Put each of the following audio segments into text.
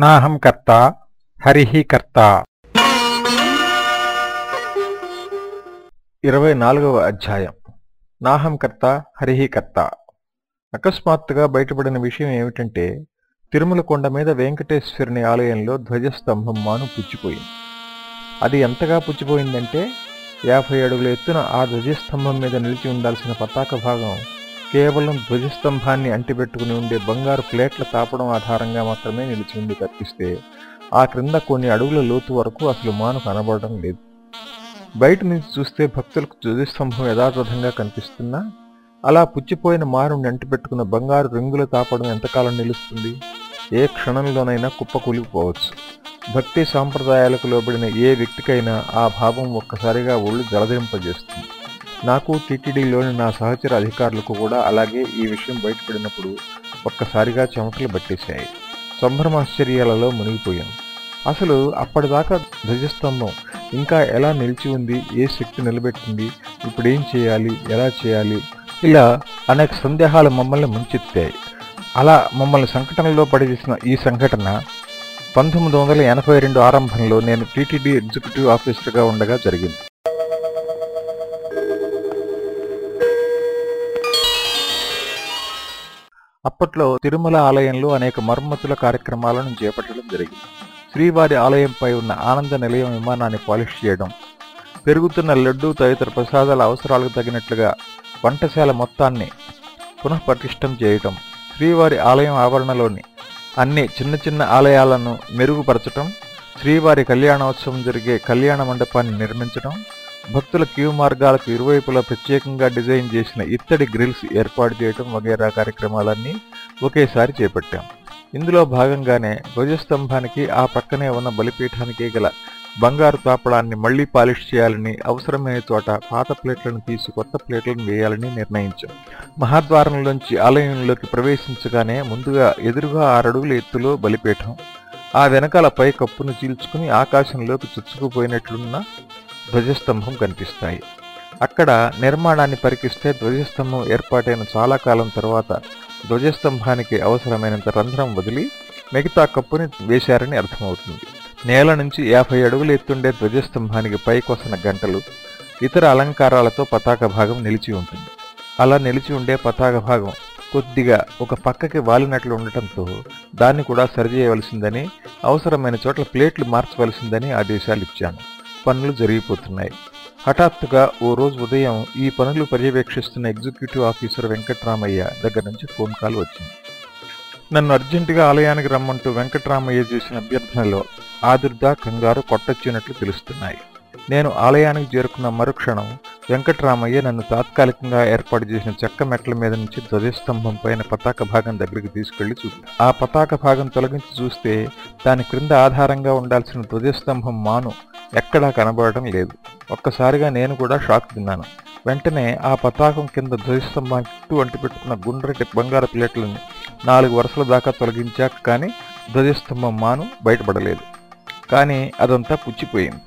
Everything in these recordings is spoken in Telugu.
నాహం కర్త హరిః కర్త. ఇరవై నాలుగవ అధ్యాయం. నాహం కర్త హరిహి కర్త. అకస్మాత్తుగా బయటపడిన విషయం ఏమిటంటే తిరుమల కొండ మీద వెంకటేశ్వరుని ఆలయంలో ధ్వజస్తంభం మాను పుచ్చిపోయింది. అది ఎంతగా పుచ్చిపోయిందంటే యాభై అడుగుల ఎత్తున ఆ ధ్వజస్తంభం మీద నిలిచి ఉండాల్సిన పతాక భాగం కేవలం ధ్వజస్తంభాన్ని అంటిపెట్టుకుని ఉండే బంగారు ప్లేట్ల తాపడం ఆధారంగా మాత్రమే నిలిచి ఉంది తప్పిస్తే ఆ క్రింద కొన్ని అడుగుల లోతు వరకు అసలు మాను కనబడడం లేదు. బయట నుంచి చూస్తే భక్తులకు ధ్వజస్తంభం యథాతథంగా కనిపిస్తున్నా? అలా పుచ్చిపోయిన మారుని అంటిపెట్టుకున్న బంగారు రింగుల తాపడం ఎంతకాలం నిలుస్తుంది? ఏ క్షణంలోనైనా కుప్పకూలిపోవచ్చు భక్తి సాంప్రదాయాలకు లోబడిన ఏ వ్యక్తికైనా ఆ భావం ఒక్కసారిగా ఒళ్ళు జలదింపజేస్తుంది. నాకు టీటీడీలోని నా సహచర అధికారులకు కూడా అలాగే ఈ విషయం బయటపడినప్పుడు ఒక్కసారిగా చెమటలు పట్టేశాయి. సంభ్రమాశ్చర్యాలలో మునిగిపోయాం. అసలు అప్పటిదాకా ధ్వజస్తంభం ఇంకా ఎలా నిలిచి ఉంది? ఏ శక్తి నిలబెట్టింది? ఇప్పుడు ఏం చేయాలి? ఎలా చేయాలి? ఇలా అనేక సందేహాలు మమ్మల్ని ముంచెత్తాయి. అలా మమ్మల్ని సంఘటనలో పడిచేసిన ఈ సంఘటన పంతొమ్మిది వందల ఎనభై రెండు ఆరంభంలో నేను టీటీడీ ఎగ్జిక్యూటివ్ ఆఫీసర్గా ఉండగా జరిగింది. అప్పట్లో తిరుమల ఆలయంలో అనేక మరమ్మతుల కార్యక్రమాలను చేపట్టడం జరిగింది. శ్రీవారి ఆలయంపై ఉన్న ఆనంద నిలయం విమానాన్ని పాలిష్ చేయడం పెరుగుతున్న లడ్డు తదితర ప్రసాదాల అవసరాలకు తగినట్లుగా వంటశాల మొత్తాన్ని పునఃపటిష్టం చేయటం శ్రీవారి ఆలయం ఆవరణలోని అన్ని చిన్న చిన్న ఆలయాలను మెరుగుపరచటం శ్రీవారి కళ్యాణోత్సవం జరిగే కళ్యాణ మండపాన్ని నిర్మించడం భక్తుల క్యూ మార్గాలకు ఇరువైపులా ప్రత్యేకంగా డిజైన్ చేసిన ఇత్తడి గ్రిల్స్ ఏర్పాటు చేయటం వగైరా కార్యక్రమాలన్నీ ఒకేసారి చేపట్టాం. ఇందులో భాగంగానే ధ్వజస్తంభానికి ఆ పక్కనే ఉన్న బలిపీఠానికి గల బంగారు తాపడాన్ని మళ్ళీ పాలిష్ చేయాలని అవసరమైన చోట పాత ప్లేట్లను తీసి కొత్త ప్లేట్లను వేయాలని నిర్ణయించాం. మహాద్వారంలోంచి ఆలయంలోకి ప్రవేశించగానే ముందుగా ఎదురుగా ఆరడుగుల ఎత్తులో బలిపీఠం ఆ వెనకాల పై కప్పును చీల్చుకుని ఆకాశంలోకి చుచ్చుకుపోయినట్లున్న ధ్వజస్తంభం కనిపిస్తాయి. అక్కడ నిర్మాణాన్ని పరికిస్తే ధ్వజస్తంభం ఏర్పాటైన చాలా కాలం తర్వాత ధ్వజస్తంభానికి అవసరమైనంత రంధ్రం వదిలి మిగతా కప్పుని వేశారని అర్థమవుతుంది. నేల నుంచి యాభై అడుగులు ఎత్తుండే ధ్వజస్తంభానికి పైకొసన గంటలు ఇతర అలంకారాలతో పతాక భాగం నిలిచి ఉంటుంది. అలా నిలిచి ఉండే పతాక భాగం కొద్దిగా ఒక పక్కకి వాలినట్లు ఉండటంతో దాన్ని కూడా సరిచేయవలసిందని అవసరమైన చోట్ల ప్లేట్లు మార్చవలసిందని ఆదేశాలు ఇచ్చాను పనులు జరిగిపోతున్నాయి. హఠాత్తుగా ఓ రోజు ఉదయం ఈ పనులు పర్యవేక్షిస్తున్న ఎగ్జిక్యూటివ్ ఆఫీసర్ వెంకట్రామయ్య దగ్గర నుంచి ఫోన్ కాల్ వచ్చింది. నన్ను అర్జెంటుగా ఆలయానికి రమ్మంటూ వెంకట్రామయ్య చేసిన అభ్యర్థనలో ఆదుర్దా కంగారు కొట్టొచ్చినట్లు తెలుస్తున్నాయి. నేను ఆలయానికి చేరుకున్న మరుక్షణం వెంకట్రామయ్య నన్ను తాత్కాలికంగా ఏర్పాటు చేసిన చెక్క మెట్ల మీద నుంచి ధ్వజస్తంభం పైన పతాక భాగం దగ్గరికి తీసుకెళ్ళి చూపి ఆ పతాక భాగం తొలగించి చూస్తే దాని క్రింద ఆధారంగా ఉండాల్సిన ధ్వజస్తంభం మాను ఎక్కడా కనబడటం లేదు. ఒక్కసారిగా నేను కూడా షాక్ తిన్నాను. వెంటనే ఆ పతాకం కింద ధ్వజస్తంభం చుట్టూ అంటిపెట్టుకున్న గుండ్రటి బంగారు ప్లేట్లను నాలుగు వరుసల దాకా తొలగించాక కానీ ధ్వజస్తంభం మాను బయటపడలేదు. కానీ అదంతా పుచ్చిపోయింది.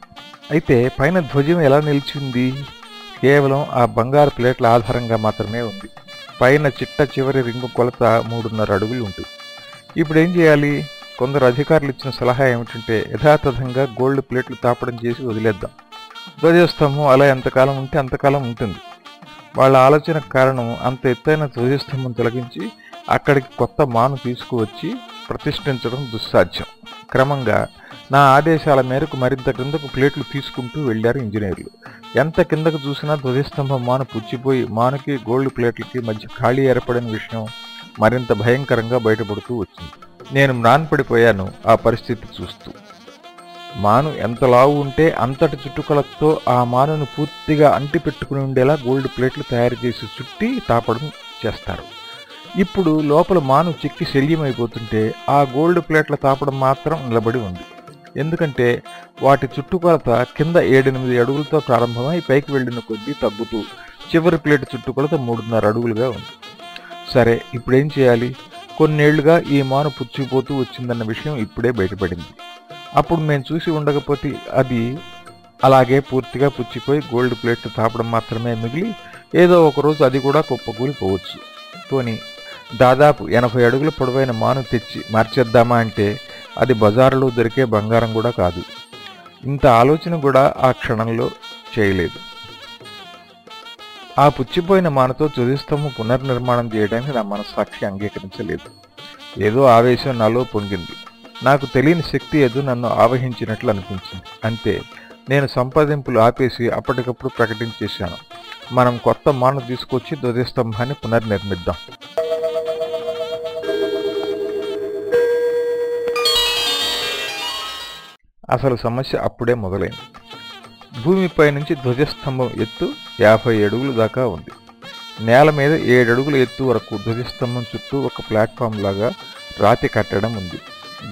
అయితే పైన ధ్వజం ఎలా నిలిచింది? కేవలం ఆ బంగారు ప్లేట్ల ఆధారంగా మాత్రమే ఉంది. పైన చిట్ట చివరి రింగు కొలత మూడున్నర అడుగులు ఉంటుంది. ఇప్పుడు ఏం చేయాలి? కొందరు అధికారులు ఇచ్చిన సలహా ఏమిటంటే యథాతథంగా గోల్డ్ ప్లేట్లు తాపడం చేసి వదిలేద్దాం. ధ్వజస్తంభం అలా ఎంతకాలం ఉంటే అంతకాలం ఉంటుంది. వాళ్ళ ఆలోచన కారణం అంత ఎత్తైన ధ్వజస్తంభం తొలగించి అక్కడికి కొత్త మాను తీసుకువచ్చి ప్రతిష్ఠించడం దుస్సాధ్యం. క్రమంగా నా ఆదేశాల మేరకు మరింత కిందకు ప్లేట్లు తీసుకుంటూ వెళ్ళారు ఇంజనీర్లు. ఎంత కిందకు చూసినా ధ్వజస్తంభం మాను పుచ్చిపోయి మానుకి గోల్డ్ ప్లేట్లకి మధ్య ఖాళీ ఏర్పడిన విషయం మరింత భయంకరంగా బయటపడుతూ వచ్చింది. నేను మ్రాన్పడిపోయాను ఆ పరిస్థితి చూస్తూ. మాను ఎంత లావు ఉంటే అంతటి చుట్టుకొలతో ఆ మానును పూర్తిగా అంటి పెట్టుకుని ఉండేలా గోల్డ్ ప్లేట్లు తయారు చేసి చుట్టి తాపడం చేస్తారు. ఇప్పుడు లోపల మాను చిక్కి శల్యమైపోతుంటే ఆ గోల్డ్ ప్లేట్ల తాపడం మాత్రం నిలబడి ఉంది. ఎందుకంటే వాటి చుట్టుకొలత కింద ఏడెనిమిది అడుగులతో ప్రారంభమై పైకి వెళ్ళిన కొద్దీ తగ్గుతూ చివరి ప్లేట్ చుట్టుకొలత మూడున్నర అడుగులుగా ఉంది. సరే ఇప్పుడేం చేయాలి? కొన్నేళ్ళుగా ఈ మాను పుచ్చిపోతూ వచ్చిందన్న విషయం ఇప్పుడే బయటపడింది. అప్పుడు మేము చూసి ఉండకపోతే అది అలాగే పూర్తిగా పుచ్చిపోయి గోల్డ్ ప్లేట్ తాపడం మాత్రమే మిగిలి ఏదో ఒకరోజు అది కూడా కుప్పకూలిపోవచ్చు. పోని దాదాపు ఎనభై అడుగుల పొడవైన మాను తెచ్చి మార్చేద్దామా అంటే అది బజారులో దొరికే బంగారం కూడా కాదు. ఇంత ఆలోచన కూడా ఆ క్షణంలో చేయలేదు. ఆ పుచ్చిపోయిన మానతో తుదిస్తము పునర్నిర్మాణం చేయడానికి నా మనస్సాక్షి అంగీకరించలేదు. ఏదో ఆవేశం నాలో పొంగింది. నాకు తెలియని శక్తి ఏదో నన్ను ఆవహించినట్లు అనిపించింది. అంతే నేను సంపాదింపులు ఆపేసి అప్పటికప్పుడు ప్రకటించేశాను మనం కొత్త మాను తీసుకొచ్చి ధ్వజస్తంభాన్ని పునర్నిర్మిద్దాం. అసలు సమస్య అప్పుడే మొదలైంది. భూమిపై నుంచి ధ్వజస్తంభం ఎత్తు యాభై అడుగుల దాకా ఉంది. నేల మీద ఏడడుగుల ఎత్తు వరకు ధ్వజస్తంభం చుట్టూ ఒక ప్లాట్ఫామ్ లాగా రాతి కట్టడం ఉంది.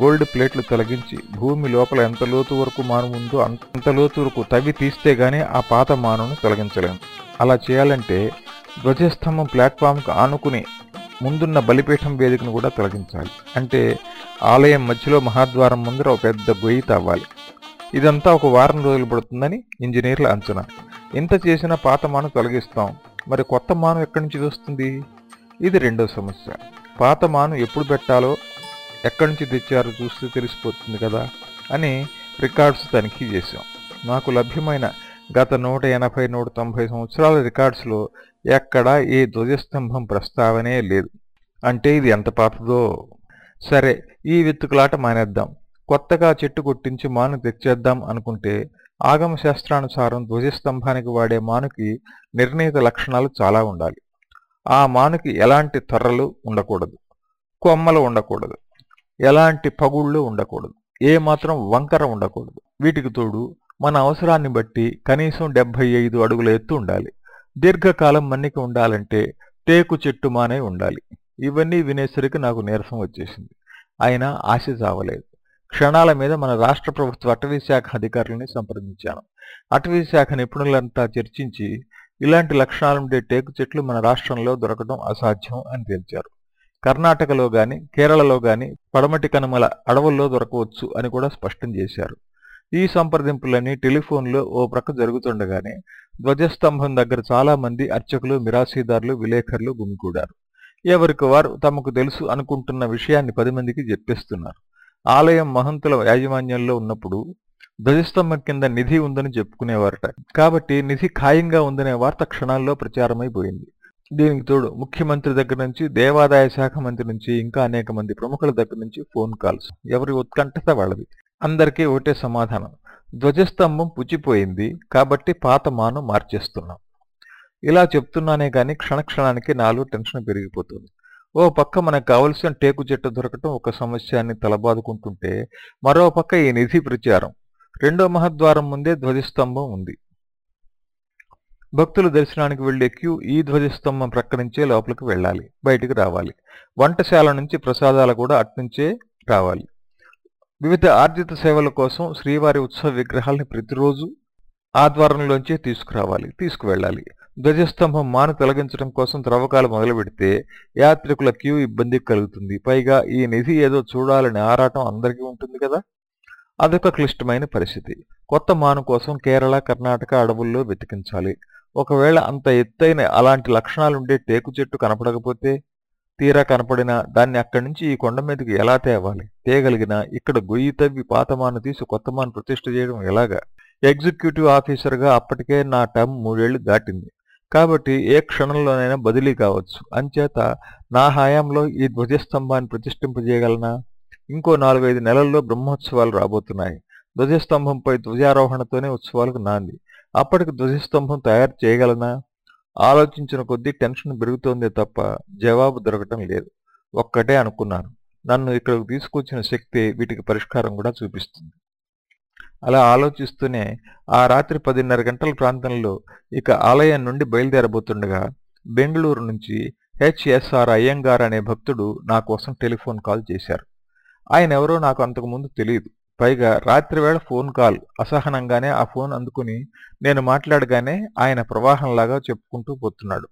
గోల్డ్ ప్లేట్లు తొలగించి భూమి లోపల ఎంత లోతు వరకు మాను ఉందో అంత లోతు వరకు తవ్వి తీస్తే గానీ ఆ పాత మానును తొలగించలేము అలా చేయాలంటే ధ్వజస్తంభం ప్లాట్ఫామ్కు ఆనుకుని ముందున్న బలిపీఠం వేదికను కూడా తొలగించాలి. అంటే ఆలయం మధ్యలో మహాద్వారం ముందర ఒక పెద్ద గొయ్యి తవ్వాలి. ఇదంతా ఒక వారం రోజులు పడుతుందని ఇంజనీర్ల అంచనా. ఇంత చేసిన పాత మాను తొలగిస్తాం. మరి కొత్త మాను ఎక్కడి నుంచి వస్తుంది ఇది రెండో సమస్య. పాత మాను ఎప్పుడు పెట్టాలో ఎక్కడి నుంచి తెచ్చారో చూస్తే తెలిసిపోతుంది కదా అని రికార్డ్స్ తనిఖీ చేశాం. నాకు లభ్యమైన గత నూట ఎనభై నూట తొంభై సంవత్సరాల రికార్డ్స్లో ఎక్కడా ఏ ధ్వజస్తంభం ప్రస్తావనే లేదు. అంటే ఇది ఎంత పాతదో. సరే ఈ విత్తుకులాట మానేద్దాం. కొత్తగా చెట్టు కొట్టించి మాను తెచ్చేద్దాం అనుకుంటే ఆగమ శాస్త్రానుసారం ధ్వజస్తంభానికి వాడే మానుకి నిర్ణీత లక్షణాలు చాలా ఉండాలి. ఆ మానుకి ఎలాంటి త్వరలు ఉండకూడదు. కొమ్మలు ఉండకూడదు. ఎలాంటి పగుళ్ళు ఉండకూడదు. ఏ మాత్రం వంకర ఉండకూడదు. వీటికి తోడు మన అవసరాన్ని బట్టి కనీసం డెబ్బై ఐదు అడుగుల ఎత్తు ఉండాలి. దీర్ఘకాలం మన్నిక ఉండాలంటే టేకు చెట్టు మానే ఉండాలి. ఇవన్నీ వినేసరికి నాకు నీరసం వచ్చేసింది. అయినా ఆశ చావలేదు. క్షణాల మీద మన రాష్ట్ర ప్రభుత్వ అటవీ శాఖ అధికారులని సంప్రదించాను. అటవీ శాఖ నిపుణులంతా చర్చించి ఇలాంటి లక్షణాలుండే టేకు చెట్లు మన రాష్ట్రంలో దొరకడం అసాధ్యం అని తేల్చారు. కర్ణాటకలో గాని కేరళలో గాని పడమటి కనుమల అడవుల్లో దొరకవచ్చు అని కూడా స్పష్టం చేశారు. ఈ సంప్రదింపులన్నీ టెలిఫోన్లో ఓ ప్రక్క జరుగుతుండగానే ధ్వజస్తంభం దగ్గర చాలామంది అర్చకులు మిరాసీదారులు విలేకరులు గుమికూడారు. ఎవరికి వారు తమకు తెలుసు అనుకుంటున్న విషయాన్ని పది మందికి చెప్పేస్తున్నారు. ఆలయం మహంతుల యాజమాన్యంలో ఉన్నప్పుడు ధ్వజస్తంభం కింద నిధి ఉందని చెప్పుకునేవారట. కాబట్టి నిధి ఖాయంగా ఉందనే వార్త క్షణాల్లో ప్రచారమైపోయింది దీనికి తోడు ముఖ్యమంత్రి దగ్గర నుంచి దేవాదాయ శాఖ మంత్రి నుంచి ఇంకా అనేక మంది ప్రముఖుల దగ్గర నుంచి ఫోన్ కాల్స్. ఎవరి ఉత్కంఠత వాళ్ళది. అందరికీ ఒకటే సమాధానం. ధ్వజస్తంభం పుచ్చిపోయింది. కాబట్టి పాత మాను మార్చేస్తున్నాం. ఇలా చెప్తున్నానే కానీ క్షణక్షణానికి నాలో టెన్షన్ పెరిగిపోతుంది. ఓ పక్క మనకు కావలసిన టేకు చెట్టు దొరకటం ఒక సమస్యని తలబాదుకుంటుంటే మరో పక్క ఈ నిధి ప్రచారం. రెండో మహద్వారం ముందే ధ్వజస్తంభం ఉంది. భక్తులు దర్శనానికి వెళ్ళే క్యూ ఈ ధ్వజస్తంభం ప్రక్క నుంచే లోపలికి వెళ్ళాలి బయటికి రావాలి. వంటశాల నుంచి ప్రసాదాలు కూడా అట్నుంచే రావాలి. వివిధ ఆర్జిత సేవల కోసం శ్రీవారి ఉత్సవ విగ్రహాల్ని ప్రతిరోజు ఆ ద్వారంలోంచే తీసుకురావాలి తీసుకువెళ్ళాలి. ధ్వజస్తంభం మాను తొలగించడం కోసం త్రవ్వకాలు మొదలు పెడితే యాత్రికుల క్యూ ఇబ్బంది కలుగుతుంది. పైగా ఈ నిధి ఏదో చూడాలని ఆరాటం అందరికీ ఉంటుంది కదా? అదొక క్లిష్టమైన పరిస్థితి. కొత్త మాను కోసం కేరళ కర్ణాటక అడవుల్లో వెతికించాలి. ఒకవేళ అంత ఎత్తైన అలాంటి లక్షణాలుండే టేకు చెట్టు కనపడకపోతే తీరా కనపడినా దాన్ని అక్కడి నుంచి ఈ కొండ మీదకి ఎలా తేవాలి? తేగలిగినా ఇక్కడ గొయ్యి తవ్వి పాతమాను తీసి కొత్త మాను ప్రతిష్ఠ చేయడం ఎలాగా? ఎగ్జిక్యూటివ్ ఆఫీసర్గా అప్పటికే నా టర్మ్ మూడేళ్ళు దాటింది. కాబట్టి ఏ క్షణంలోనైనా బదిలీ కావచ్చు. అంచేత నా హయాంలో ఈ ధ్వజస్తంభాన్ని ప్రతిష్ఠింపజేయగలనా? ఇంకో నాలుగైదు నెలల్లో బ్రహ్మోత్సవాలు రాబోతున్నాయి. ధ్వజస్తంభంపై ధ్వజారోహణతోనే ఉత్సవాలకు నాంది. అప్పటికి ధ్వజస్తంభం తయారు చేయగలనా? ఆలోచించిన కొద్దీ టెన్షన్ పెరుగుతోందే తప్ప జవాబు దొరకటం లేదు. ఒక్కటే అనుకున్నాను. నన్ను ఇక్కడికి తీసుకొచ్చిన శక్తి వీటికి పరిష్కారం కూడా చూపిస్తుంది. అలా ఆలోచిస్తూనే ఆ రాత్రి పదిన్నర గంటల ప్రాంతంలో ఇక ఆలయం నుండి బయలుదేరబోతుండగా బెంగళూరు నుంచి హెచ్ఎస్ఆర్ అయ్యంగార్ అనే భక్తుడు నా కోసం టెలిఫోన్ కాల్ చేశారు. ఆయన ఎవరో నాకు అంతకుముందు తెలియదు పైగా రాత్రివేళ ఫోన్ కాల్. అసహనంగానే ఆ ఫోన్ అందుకుని నేను మాట్లాడగానే ఆయన ప్రవాహంలాగా చెప్పుకుంటూ పోతున్నాడు.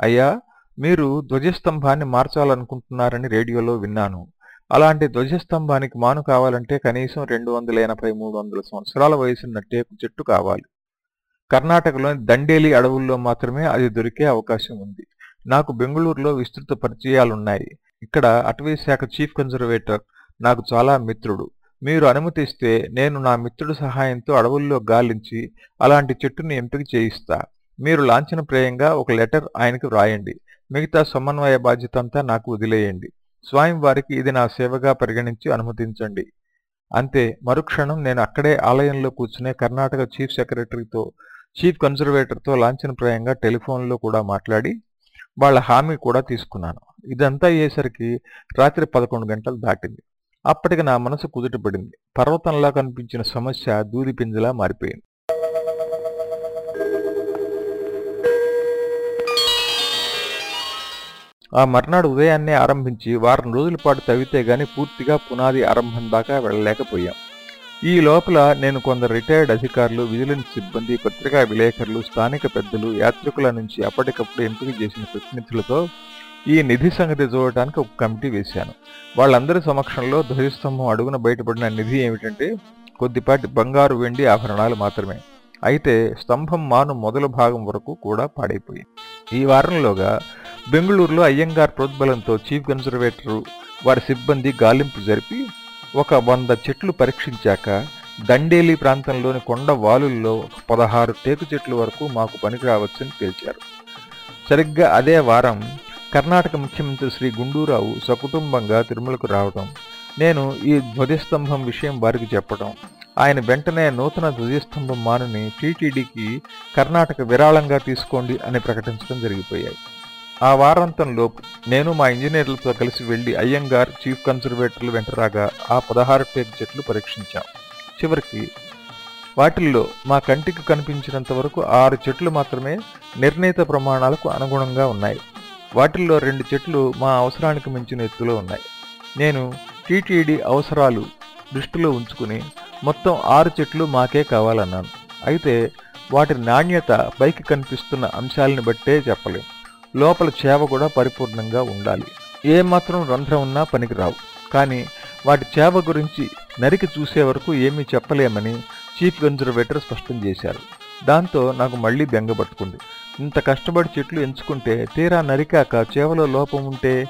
అయ్యా మీరు ధ్వజస్తంభాన్ని మార్చాలనుకుంటున్నారని రేడియోలో విన్నాను. అలాంటి ధ్వజస్తంభానికి మాను కావాలంటే కనీసం రెండు వందల ఎనభై మూడు వందల సంవత్సరాల వయసున్న టేకు చెట్టు కావాలి. కర్ణాటకలోని దండేలి అడవుల్లో మాత్రమే అది దొరికే అవకాశం ఉంది. నాకు బెంగళూరులో విస్తృత పరిచయాలున్నాయి. ఇక్కడ అటవీ శాఖ చీఫ్ కన్జర్వేటర్ నాకు చాలా మిత్రుడు. మీరు అనుమతిస్తే నేను నా మిత్రుడి సహాయంతో అడవుల్లో గాలించి అలాంటి చెట్టుని ఎంపిక చేయిస్తా. మీరు లాంఛనప్రాయంగా ఒక లెటర్ ఆయనకు వ్రాయండి. మిగతా సమన్వయ బాధ్యత అంతా నాకు వదిలేయండి. స్వామివారికి ఇది నా సేవగా పరిగణించి అనుమతించండి. అంతే మరుక్షణం నేను అక్కడే ఆలయంలో కూర్చునే కర్ణాటక చీఫ్ సెక్రటరీతో చీఫ్ కన్జర్వేటర్తో లాంఛనప్రాయంగా టెలిఫోన్లో కూడా మాట్లాడి వాళ్ళ హామీ కూడా తీసుకున్నాను. ఇదంతా అయ్యేసరికి రాత్రి పదకొండు గంటలు దాటింది. అప్పటికి నా మనసు కుదుటపడింది. పర్వతంలా కనిపించిన సమస్య దూది పింజలా మారిపోయింది. ఆ మర్నాడు ఉదయాన్నే ఆరంభించి వారం రోజుల పాటు తవ్వితే గాని పూర్తిగా పునాది ఆరంభం దాకా వెళ్ళలేకపోయాం. ఈ లోపల నేను కొందరు రిటైర్డ్ అధికారులు విజిలెన్స్ సిబ్బంది పత్రికా విలేకరులు స్థానిక పెద్దలు యాత్రికుల నుంచి అప్పటికప్పుడు ఎంపిక చేసిన ప్రతినిధులతో ఈ నిధి సంగతి చూడటానికి ఒక కమిటీ వేశాను. వాళ్ళందరి సమక్షంలో ధ్వజస్తంభం అడుగున బయటపడిన నిధి ఏమిటంటే కొద్దిపాటి బంగారు వెండి ఆభరణాలు మాత్రమే. అయితే స్తంభం మాను మొదలు భాగం వరకు కూడా పాడైపోయింది. ఈ వారంలోగా బెంగళూరులో అయ్యంగార్ ప్రోద్బలంతో చీఫ్ కన్జర్వేటరు వారి సిబ్బంది గాలింపు జరిపి ఒక వంద చెట్లు పరీక్షించాక దండేలి ప్రాంతంలోని కొండ వాలుల్లో పదహారు టేకు చెట్లు వరకు మాకు పనికి రావచ్చని తేల్చారు. సరిగ్గా అదే వారం కర్ణాటక ముఖ్యమంత్రి శ్రీ గుండూరావు సకుటుంబంగా తిరుమలకు రావడం నేను ఈ ధ్వజస్తంభం విషయం వారికి చెప్పడం ఆయన వెంటనే నూతన ధ్వజస్తంభం మానుని టీటీడీకి కర్ణాటక విరాళంగా తీసుకోండి అని ప్రకటించడం జరిగిపోయాయి. ఆ వారాంతంలో నేను మా ఇంజనీర్లతో కలిసి వెళ్ళి అయ్యంగార్ చీఫ్ కన్సర్వేటర్లు వెంటరాగా ఆ పదహారు టేక్ చెట్లు పరీక్షించాం. చివరికి వాటిల్లో మా కంటికి కనిపించినంత వరకు ఆరు చెట్లు మాత్రమే నిర్ణీత ప్రమాణాలకు అనుగుణంగా ఉన్నాయి. వాటిల్లో రెండు చెట్లు మా అవసరానికి మించిన ఎత్తులో ఉన్నాయి. నేను టీటీడీ అవసరాలు దృష్టిలో ఉంచుకుని మొత్తం ఆరు చెట్లు మాకే కావాలన్నాను. అయితే వాటి నాణ్యత పైకి కనిపిస్తున్న అంశాలను బట్టే చెప్పలేం. లోపల చేవ కూడా పరిపూర్ణంగా ఉండాలి. ఏమాత్రం రంధ్రం ఉన్నా పనికిరావు. కానీ వాటి చేవ గురించి నరికి చూసే వరకు ఏమీ చెప్పలేమని చీఫ్ కన్జర్వేటర్ స్పష్టం చేశారు. దాంతో నాకు మళ్ళీ బెంగపట్టుకుంది ఇంత కష్టపడి చెట్లు ఎంచుకుంటే తీరా నరికాక చేవలో లోపం ఉంటే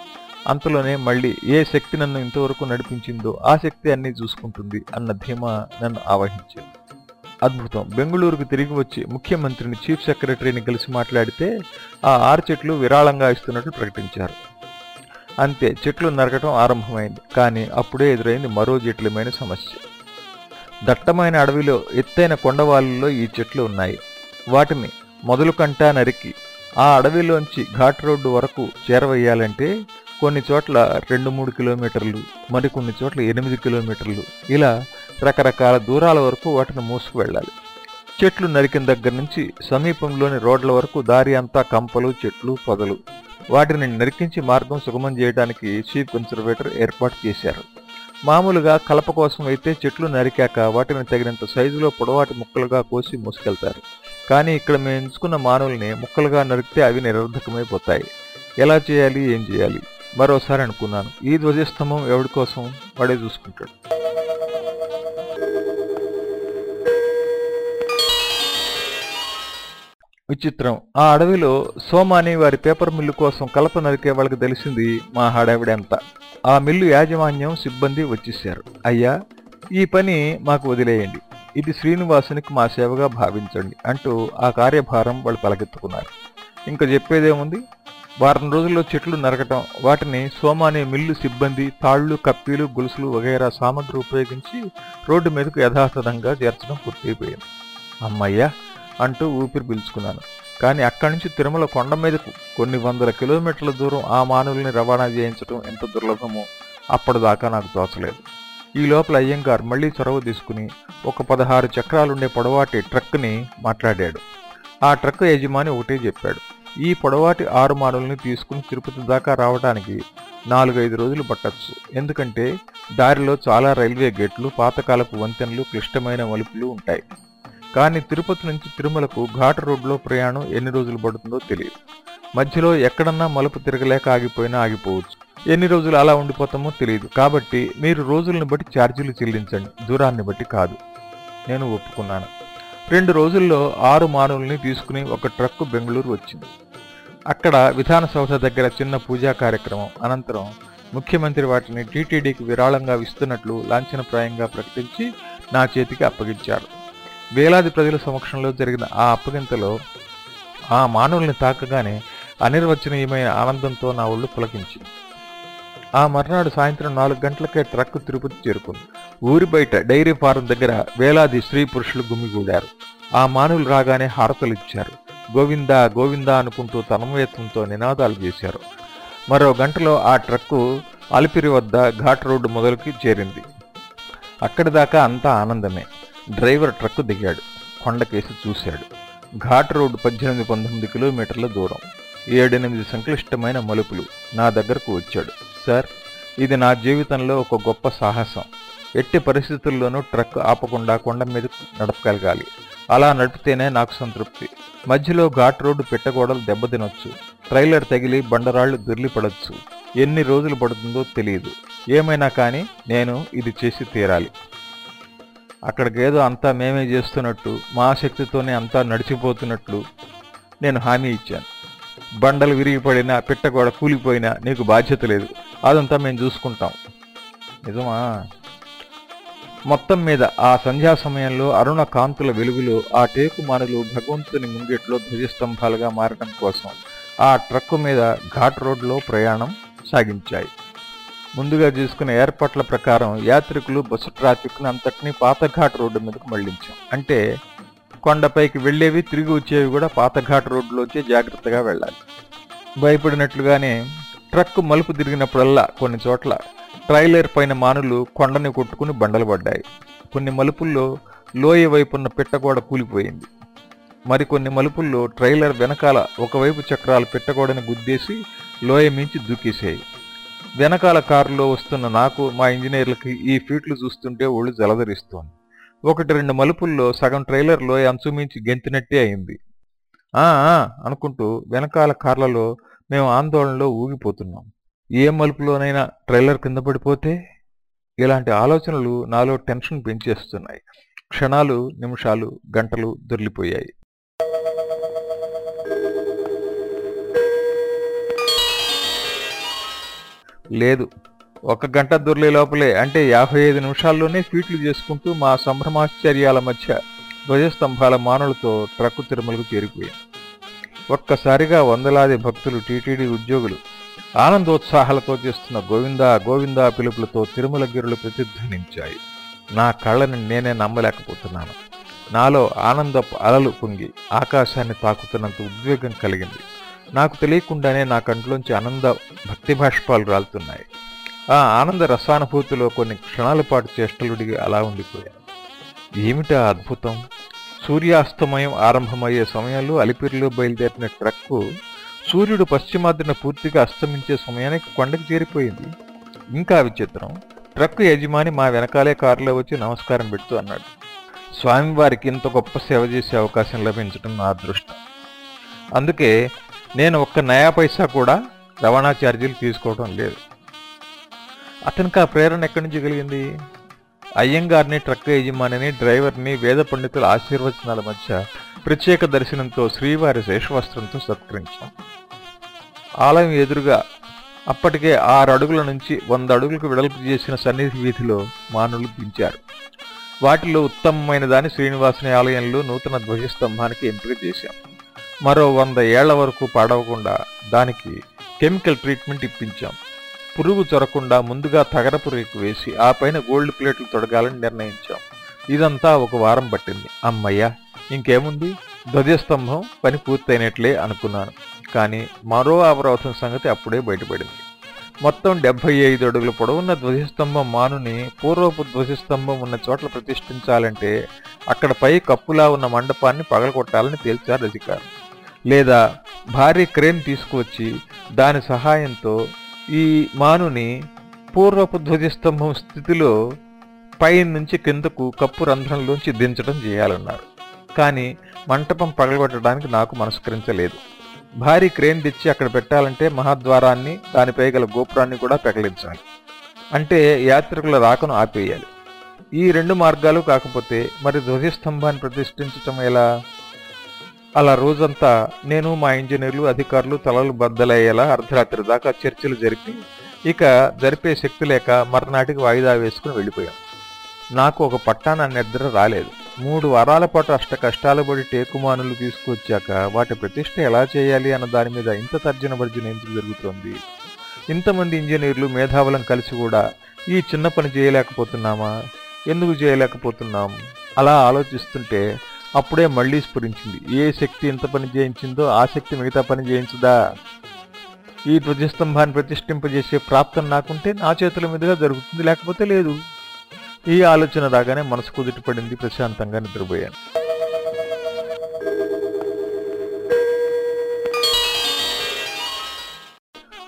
అంతలోనే మళ్ళీ ఏ శక్తి నన్ను ఇంతవరకు నడిపించిందో ఆ శక్తి అన్నీ చూసుకుంటుంది అన్న ధీమా నన్ను ఆవహించింది. అద్భుతం. బెంగళూరుకు తిరిగి వచ్చి ముఖ్యమంత్రిని చీఫ్ సెక్రటరీని కలిసి మాట్లాడితే ఆ ఆరు చెట్లు విరాళంగా ఇస్తున్నట్లు ప్రకటించారు. అంతే చెట్లు నరకటం ఆరంభమైంది. కానీ అప్పుడే ఎదురైంది మరో జటిలమైన సమస్య. దట్టమైన అడవిలో ఎత్తైన కొండవాళ్ళలో ఈ చెట్లు ఉన్నాయి. వాటిని మొదలు కంటా నరికి ఆ అడవిలోంచి ఘాట్ రోడ్డు వరకు చేరవేయాలంటే కొన్ని చోట్ల రెండు మూడు కిలోమీటర్లు మరికొన్ని చోట్ల ఎనిమిది కిలోమీటర్లు. ఇలా రకరకాల దూరాల వరకు వాటిని మోసుకు వెళ్ళాలి. చెట్లు నరికిన దగ్గర నుంచి సమీపంలోని రోడ్ల వరకు దారి అంతా కంపలు చెట్లు పొదలు. వాటిని నరికించి మార్గం సుగమం చేయడానికి చీఫ్ కన్సర్వేటర్ ఏర్పాటు చేశారు. మామూలుగా కలప కోసం అయితే చెట్లు నరికాక వాటిని తగినంత సైజులో పొడవాటి ముక్కలుగా కోసి మోసుకెళ్తారు. కానీ ఇక్కడ మేము ఎంచుకున్న మానవుల్ని ముక్కలుగా నరికితే అవి నిరర్ధకమైపోతాయి. ఎలా చేయాలి ఏం చేయాలి? మరోసారి అనుకున్నాను. ఈ ధ్వజస్తంభం ఎవడి కోసం? వాడే చూసుకుంటాడు. విచిత్రం. ఆ అడవిలో సోమాని వారి పేపర్ మిల్లు కోసం కలప నరికే వాళ్ళకి తెలిసింది మా హడావిడంతా. ఆ మిల్లు యాజమాన్యం సిబ్బంది వచ్చేశారు. అయ్యా ఈ పని మాకు వదిలేయండి. ఇది శ్రీనివాసునికి మా సేవగా భావించండి అంటూ ఆ కార్యభారం వాళ్ళు పలకెత్తుకున్నారు. ఇంకా చెప్పేదేముంది? వారం రోజుల్లో చెట్లు నరకటం వాటిని సోమాని మిల్లు సిబ్బంది తాళ్ళు కప్పీలు గొలుసులు వగైరా సామగ్రి ఉపయోగించి రోడ్డు మీదకు యథాతథంగా చేర్చడం పూర్తయిపోయింది. అమ్మయ్యా! అంటూ ఊపిరి పీల్చుకున్నాను. కానీ అక్కడి నుంచి తిరుమల కొండ మీదకు కొన్ని వందల కిలోమీటర్ల దూరం ఆ మానవుల్ని రవాణా చేయించడం ఎంత దుర్లభమో అప్పటిదాకా నాకు తోచలేదు. ఈ లోపల అయ్యంగారు మళ్ళీ చొరవ తీసుకుని ఒక పదహారు చక్రాలుండే పొడవాటి ట్రక్ని మాట్లాడాడు. ఆ ట్రక్ యజమాని ఒకటే చెప్పాడు. ఈ పొడవాటి ఆరు మానుల్ని తీసుకుని తిరుపతి దాకా రావడానికి నాలుగైదు రోజులు పట్టచ్చు. ఎందుకంటే దారిలో చాలా రైల్వే గేట్లు పాతకాలపు వంతెనలు క్లిష్టమైన మలుపులు ఉంటాయి. కానీ తిరుపతి నుంచి తిరుమలకు ఘాట్ రోడ్లో ప్రయాణం ఎన్ని రోజులు పడుతుందో తెలియదు. మధ్యలో ఎక్కడన్నా మలుపు తిరగలేక ఆగిపోయినా ఆగిపోవచ్చు. ఎన్ని రోజులు అలా ఉండిపోతామో తెలియదు. కాబట్టి మీరు రోజులను బట్టి ఛార్జీలు చెల్లించండి. దూరాన్ని బట్టి కాదు. నేను ఒప్పుకున్నాను. రెండు రోజుల్లో ఆరు మానవుల్ని తీసుకుని ఒక ట్రక్కు బెంగళూరు వచ్చింది. అక్కడ విధానసౌధ దగ్గర చిన్న పూజా కార్యక్రమం. అనంతరం ముఖ్యమంత్రి వాటిని టీటీడీకి విరాళంగా ఇస్తున్నట్లు లాంఛనప్రాయంగా ప్రకటించి నా చేతికి అప్పగించారు. వేలాది ప్రజల సమక్షంలో జరిగిన ఆ అప్పగింతలో ఆ మానవుల్ని తాకగానే అనిర్వచనీయమైన ఆనందంతో నా ఒళ్ళు పులకించింది. ఆ మర్నాడు సాయంత్రం నాలుగు గంటలకే ట్రక్ తిరుపతి చేరుకుంది. ఊరి బయట డైరీ ఫారం దగ్గర వేలాది స్త్రీ పురుషులు గుమిగూడారు. ఆ మానవులు రాగానే హారతలు ఇచ్చారు. గోవిందా గోవిందా అనుకుంటూ తన్మయత్వంతో నినాదాలు చేశారు. మరో గంటలో ఆ ట్రక్కు అలిపిరి వద్ద ఘాట్ రోడ్డు మొదలుకి చేరింది. అక్కడి దాకా అంతా ఆనందమే. డ్రైవర్ ట్రక్కు దిగాడు. కొండకేసి చూశాడు. ఘాట్ రోడ్డు పద్దెనిమిది పంతొమ్మిది కిలోమీటర్ల దూరం. ఏడెనిమిది సంక్లిష్టమైన మలుపులు నా దగ్గరకు వచ్చాడు. సార్ ఇది నా జీవితంలో ఒక గొప్ప సాహసం. ఎట్టి పరిస్థితుల్లోనూ ట్రక్ ఆపకుండా కొండ మీద నడపగలగాలి. అలా నడిపితేనే నాకు సంతృప్తి. మధ్యలో ఘాట్ రోడ్డు పెట్టగోడలు దెబ్బతినొచ్చు. ట్రైలర్ తగిలి బండరాళ్ళు దుర్లిపడొచ్చు. ఎన్ని రోజులు పడుతుందో తెలియదు ఏమైనా కానీ నేను ఇది చేసి తీరాలి. అక్కడికేదో అంతా మేమే చేస్తున్నట్టు మా శక్తితోనే అంతా నడిచిపోతున్నట్లు నేను హామీ ఇచ్చాను. బండలు విరిగిపడినా పిట్టగోడ కూలిపోయినా నీకు బాధ్యత లేదు. అదంతా మేము చూసుకుంటాం. నిజమా? మొత్తం మీద ఆ సంధ్యా సమయంలో అరుణ కాంతుల వెలుగులో ఆ టేకు మానులు భగవంతుని ముంగిట్లో ధ్వజస్తంభాలుగా మారడం కోసం ఆ ట్రక్కు మీద ఘాట్ రోడ్లో ప్రయాణం సాగించాయి. ముందుగా చేసుకున్న ఏర్పాట్ల ప్రకారం యాత్రికులు బస్సు ట్రాఫిక్ను అంతటినీ పాత ఘాట్ రోడ్డు మీదకు మళ్ళించాం. అంటే కొండపైకి వెళ్ళేవి తిరిగి వచ్చేవి కూడా పాతఘాట్ ఘాట్ జాగ్రత్తగా వెళ్ళాలి. భయపడినట్లుగానే ట్రక్ మలుపు తిరిగినప్పుడల్లా కొన్ని చోట్ల ట్రైలర్ పైన మానులు కొండని కొట్టుకుని బండలు పడ్డాయి. కొన్ని మలుపుల్లో లోయ వైపున్న పిట్టగోడ కూలిపోయింది. మరికొన్ని మలుపుల్లో ట్రైలర్ వెనకాల ఒకవైపు చక్రాలు పిట్టగోడని గుద్దేసి లోయ మించి దూకేసాయి వెనకాల కారులో వస్తున్న నాకు మా ఇంజనీర్లకి ఈ ఫీట్లు చూస్తుంటే ఒళ్ళు జలధరిస్తోంది. ఒకటి రెండు మలుపుల్లో సగం ట్రైలర్లో అంచుమించి గెంతినట్టే అయింది. ఆ అనుకుంటూ వెనకాల కార్లలో మేము ఆందోళనలో ఊగిపోతున్నాం. ఏ మలుపులోనైనా ట్రైలర్ కింద పడిపోతే? ఇలాంటి ఆలోచనలు నాలో టెన్షన్ పెంచేస్తున్నాయి. క్షణాలు నిమిషాలు గంటలు దొరికిపోయాయి. లేదు ఒక గంట దొర్లే లోపలే అంటే యాభై ఐదు నిమిషాల్లోనే ఫీట్లు చేసుకుంటూ మా సంభ్రమాశ్చర్యాల మధ్య ధ్వజస్తంభాల మానులతో ట్రక్కు తిరుమలకు చేరిపోయింది ఒక్కసారిగా వందలాది భక్తులు టీటీడీ ఉద్యోగులు ఆనందోత్సాహాలతో చేస్తున్న గోవిందా గోవిందా పిలుపులతో తిరుమల గిరులు ప్రతిధ్వనించాయి. నా కళ్ళని నేనే నమ్మలేకపోతున్నాను. నాలో ఆనందపు అలలు పొంగి ఆకాశాన్ని తాకుతున్నంత ఉద్వేగం కలిగింది. నాకు తెలియకుండానే నా కంట్లోంచి ఆనంద భక్తి భాష్పాలు రాలుతున్నాయి. ఆ ఆనంద రసానుభూతిలో కొన్ని క్షణాల పాటు చేష్టలుడిగి అలా ఉండిపోయాను ఏమిటా అద్భుతం? సూర్యాస్తమయం ఆరంభమయ్యే సమయంలో అలిపిరిలో బయలుదేరిన ట్రక్కు సూర్యుడు పశ్చిమాద్రిన పూర్తిగా అస్తమించే సమయానికి కొండకు చేరిపోయింది. ఇంకా విచిత్రం ట్రక్కు యజమాని మా వెనకాలే కారులో వచ్చి నమస్కారం పెడుతూ అన్నాడు. స్వామివారికి ఇంత గొప్ప సేవ చేసే అవకాశం లభించడం నా అదృష్టం. అందుకే నేను ఒక్క నయా పైసా కూడా రవాణా ఛార్జీలు తీసుకోవడం లేదు. అతనికి ఆ ప్రేరణ ఎక్కడి నుంచి కలిగింది? అయ్యంగారిని ట్రక్ యజమానిని డ్రైవర్ని వేద పండితుల ఆశీర్వచనాల మధ్య ప్రత్యేక దర్శనంతో శ్రీవారి శేషవస్త్రంతో సత్కరించాం. ఆలయం ఎదురుగా అప్పటికే ఆరు అడుగుల నుంచి వంద అడుగులకు వెడల్పు చేసిన సన్నిధి వీధిలో మానులు దించారు. వాటిలో ఉత్తమమైన దాన్ని శ్రీనివాసుని ఆలయంలో నూతన ధ్వజస్తంభానికి ఎంపిక చేశాం. మరో వంద ఏళ్ళ వరకు పాడవకుండా దానికి కెమికల్ ట్రీట్మెంట్ ఇప్పించాం. పురుగు చొరకుండా ముందుగా తగరపు రేకు వేసి ఆ పైన గోల్డ్ ప్లేట్లు తొడగాలని నిర్ణయించాం. ఇదంతా ఒక వారం పట్టింది. అమ్మయ్యా ఇంకేముంది? ధ్వజస్తంభం పని పూర్తయినట్లే అనుకున్నాను. కానీ మరో అవరోధం సంగతి అప్పుడే బయటపడింది. మొత్తం డెబ్బై ఐదు అడుగుల పొడవున్న ధ్వజస్తంభం మానుని పూర్వపు ధ్వజస్తంభం ఉన్న చోట్ల ప్రతిష్ఠించాలంటే అక్కడపై కప్పులా ఉన్న మండపాన్ని పగలగొట్టాలని తేల్చారు అధికారులు. లేదా భారీ క్రేన్ తీసుకువచ్చి దాని సహాయంతో ఈ మానుని పూర్వపు ధ్వజస్తంభం స్థితిలో పై నుంచి కిందకు కప్పు రంధ్రంలోంచి దించడం చేయాలన్నారు. కానీ మంటపం పగలగొట్టడానికి నాకు మనస్కరించలేదు. భారీ క్రేన్ తెచ్చి అక్కడ పెట్టాలంటే మహాద్వారాన్ని దానిపై గల గోపురాన్ని కూడా పెకలించాలి. అంటే యాత్రికుల రాకను ఆపేయాలి. ఈ రెండు మార్గాలు కాకపోతే మరి ధ్వజస్తంభాన్ని ప్రతిష్ఠించటం ఎలా? అలా రోజంతా నేను మా ఇంజనీర్లు అధికారులు తలలు బద్దలయ్యేలా అర్ధరాత్రి దాకా చర్చలు జరిపి ఇక జరిపే శక్తి లేక మర్నాటికి వాయిదా వేసుకుని వెళ్ళిపోయాం. నాకు ఒక పట్టాన నిద్ర రాలేదు. మూడు వారాల పాటు అష్ట కష్టాలు పడి టేకుమానులు తీసుకొచ్చాక వాటి ప్రతిష్ట ఎలా చేయాలి అన్న దాని మీద ఇంత తర్జన భర్జన ఎందుకు జరుగుతోంది? ఇంతమంది ఇంజనీర్లు మేధావులం కలిసి కూడా ఈ చిన్న పని చేయలేకపోతున్నామా? ఎందుకు చేయలేకపోతున్నాం? అలా ఆలోచిస్తుంటే అప్పుడే మళ్ళీ స్ఫురించింది. ఏ శక్తి ఎంత పని చేయించిందో ఆ శక్తి మిగతా పని చేయించదా? ఈ ధ్వజస్తంభాన్ని ప్రతిష్ఠింపజేసే ప్రాప్తం నాకుంటే నా చేతుల మీదుగా జరుగుతుంది లేకపోతే లేదు. ఈ ఆలోచన రాగానే మనసు కుదుటిపడింది ప్రశాంతంగా నిద్రపోయాను.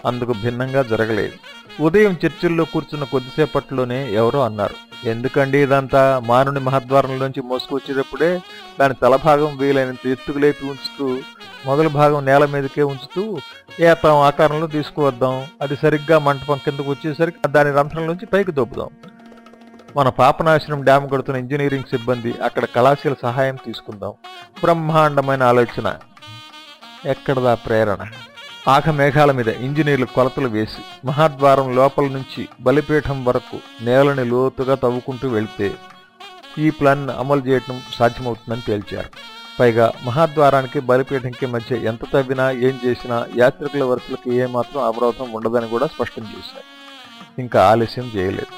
అందుకు భిన్నంగా జరగలేదు. ఉదయం చర్చిల్లో కూర్చున్న కొద్దిసేపట్లోనే ఎవరో అన్నారు. ఎందుకండి ఇదంతా? మానుని మహద్వారంలోంచి మోసుకొచ్చేటప్పుడే దాని తలభాగం వీలైనంత ఎత్తుకులేపి ఉంచుతూ మొదలు భాగం నేల మీదకే ఉంచుతూ ఏతం ఆకారంలో తీసుకువద్దాం అది సరిగ్గా మంటపం కిందకు వచ్చేసరికి దాని రంధ్రంలోంచి పైకి దొబ్బుదాం. మన పాపనాశనం డ్యామ్ కడుతున్న ఇంజనీరింగ్ సిబ్బంది అక్కడ కళాశాల సహాయం తీసుకుందాం. బ్రహ్మాండమైన ఆలోచన. ఎక్కడదా ప్రేరణ? ఆఖమేఘాల మీద ఇంజనీర్లు కొలతలు వేసి మహాద్వారం లోపల నుంచి బలిపీఠం వరకు నేలని లోతుగా తవ్వుకుంటూ వెళ్తే ఈ ప్లాన్ అమలు చేయటం సాధ్యమవుతుందని తేల్చారు. పైగా మహాద్వారానికి బలిపీఠంకి మధ్య ఎంత తవ్వినా ఏం చేసినా యాత్రికుల వరుసలకు ఏమాత్రం అవరోధం ఉండదని కూడా స్పష్టం చేశారు. ఇంకా ఆలస్యం చేయలేదు.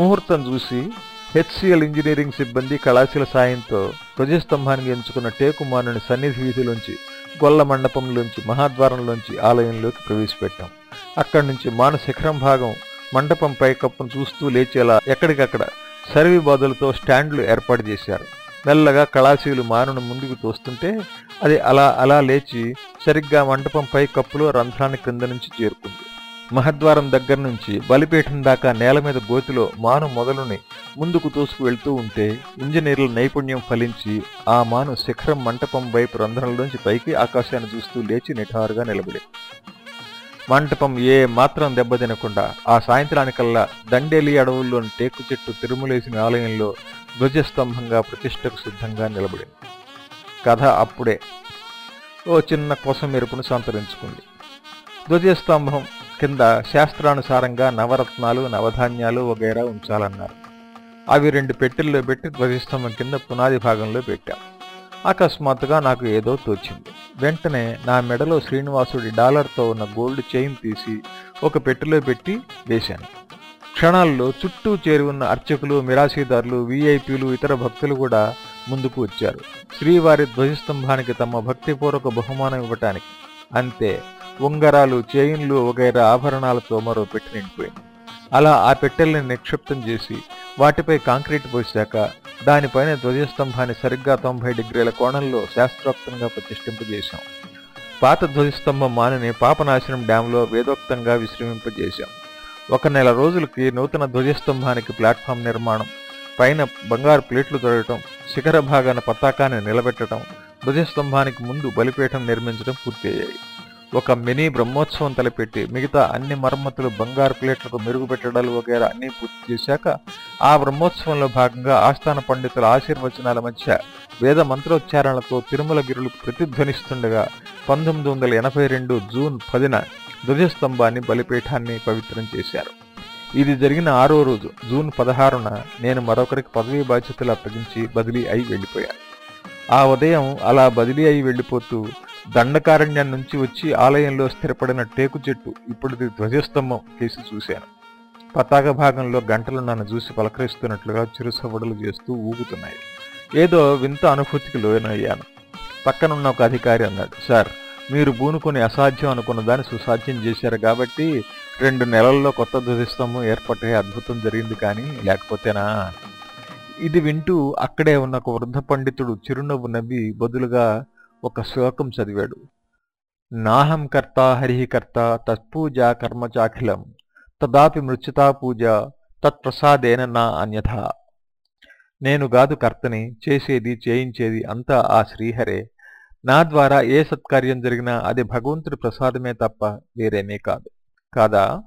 ముహూర్తం చూసి హెచ్సిఎల్ ఇంజనీరింగ్ సిబ్బంది కళాశీల సాయంతో ధ్వజస్తంభానికి ఎంచుకున్న టేకుమానుని సన్నిధి వీధిలోంచి గొల్ల మండపంలోంచి మహాద్వారంలోంచి ఆలయంలోకి ప్రవేశపెట్టాం. అక్కడి నుంచి మాన శిఖరం భాగం మండపం పైకప్పును చూస్తూ లేచేలా ఎక్కడికక్కడ సర్వి బదులతో స్టాండ్లు ఏర్పాటు చేశారు. మెల్లగా కళాశీలు మానును ముందుకు తోస్తుంటే అది అలా అలా లేచి సరిగ్గా మండపం పై కప్పులో రంధ్రాన్ని క్రింద నుంచి చేరుకుంది. మహద్వారం దగ్గర నుంచి బలిపీఠం దాకా నేల మీద గోతిలో మాను మొదలుని ముందుకు తోసుకు వెళ్తూ ఉంటే ఇంజనీర్ల నైపుణ్యం ఫలించి ఆ మాను శిఖరం మంటపం వైపు రంధ్రంలోంచి పైకి ఆకాశాన్ని చూస్తూ లేచి నిఠారుగా నిలబడి. మంటపం ఏ మాత్రం దెబ్బతినకుండా ఆ సాయంత్రానికల్లా దండేలి అడవుల్లోని టేకు చెట్టు తిరుమలేసిన ఆలయంలో ధ్వజస్తంభంగా ప్రతిష్టకు సిద్ధంగా నిలబడింది కథ అప్పుడే. ఓ చిన్న కోసం మెరుపును సంతరించుకుంది. ధ్వజస్తంభం కింద శాస్త్రానుసారంగా నవరత్నాలు నవధాన్యాలు వగైరా ఉంచాలన్నారు. అవి రెండు పెట్టెల్లో పెట్టి ధ్వజస్తంభం కింద పునాది భాగంలో పెట్టాం. అకస్మాత్తుగా నాకు ఏదో తోచింది. వెంటనే నా మెడలో శ్రీనివాసుడి డాలర్తో ఉన్న గోల్డ్ చైన్ తీసి ఒక పెట్టెలో పెట్టి వేశాను. క్షణాల్లో చుట్టూ చేరి ఉన్న అర్చకులు మిరాసీదారులు వీఐపీలు ఇతర భక్తులు కూడా ముందుకు వచ్చారు. శ్రీవారి ధ్వజస్తంభానికి తమ భక్తిపూర్వక బహుమానం ఇవ్వటానికి. అంతే. ఉంగరాలు చైన్లు వగైరా ఆభరణాలతో మరో పెట్టి నిండిపోయింది. అలా ఆ పెట్టెల్ని నిక్షిప్తం చేసి వాటిపై కాంక్రీట్ పోసాక దానిపైన ధ్వజస్తంభాన్ని సరిగ్గా తొంభై డిగ్రీల కోణంలో శాస్త్రోక్తంగా ప్రతిష్ఠింపజేశాం. పాత ధ్వజస్తంభం మానని పాపనాశనం డ్యాంలో వేదోక్తంగా విశ్రమింపజేశాం. ఒక నెల రోజులకి నూతన ధ్వజస్తంభానికి ప్లాట్ఫామ్ నిర్మాణం పైన బంగారు ప్లేట్లు తొడగటం శిఖర భాగాన పతాకాన్ని నిలబెట్టడం ధ్వజస్తంభానికి ముందు బలిపీఠం నిర్మించడం పూర్తయ్యాయి. ఒక మినీ బ్రహ్మోత్సవం తలపెట్టి మిగతా అన్ని మరమ్మతులు బంగారు ప్లేట్లకు మెరుగుపెట్టడాలు వగైరా అన్ని పూర్తి చేశాక ఆ బ్రహ్మోత్సవంలో భాగంగా ఆస్థాన పండితుల ఆశీర్వచనాల మధ్య వేద మంత్రోచ్చారణలతో తిరుమల గిరులు ప్రతిధ్వనిస్తుండగా పంతొమ్మిది వందల ఎనభై రెండు జూన్ పదిన ధ్వజస్తంభాన్ని బలిపీఠాన్ని పవిత్రం చేశారు. ఇది జరిగిన ఆరో రోజు జూన్ పదహారున నేను మరొకరికి పదవీ బాధ్యతలు అప్పగించి బదిలీ అయి వెళ్ళిపోయాను. ఆ ఉదయం అలా బదిలీ అయి వెళ్ళిపోతూ దండకారణ్యం నుంచి వచ్చి ఆలయంలో స్థిరపడిన టేకు చెట్టు ఇప్పుడుది ధ్వజస్తంభం కేసి చూశాను. పతాక భాగంలో గంటలు నన్ను చూసి పలకరిస్తున్నట్లుగా చిరుసవడలు చేస్తూ ఊగుతున్నాయి. ఏదో వింత అనుభూతికి లోనయ్యాను. పక్కనున్న ఒక అధికారి అన్నాడు సార్ మీరు బూనుకొని అసాధ్యం అనుకున్న దాన్ని సుసాధ్యం చేశారు కాబట్టి రెండు నెలల్లో కొత్త ధ్వజస్తంభం ఏర్పడే అద్భుతం జరిగింది కానీ లేకపోతేనా? ఇది వింటూ అక్కడే ఉన్న ఒక వృద్ధ పండితుడు చిరునవ్వు నవ్వి బదులుగా ఒక శ్లోకం చదివాడు. నాహం కర్త హరిహి కర్త తత్పూజ కర్మచాఖిలం తదాపి మృత్యుతా పూజ తత్ప్రసాదేన నా అన్యథ. నేను గాదు కర్తని చేసేది చేయించేది అంతా ఆ శ్రీహరే. నా ద్వారా ఏ సత్కార్యం జరిగినా అది భగవంతుడి ప్రసాదమే తప్ప వేరేమీ కాదు. కాదా?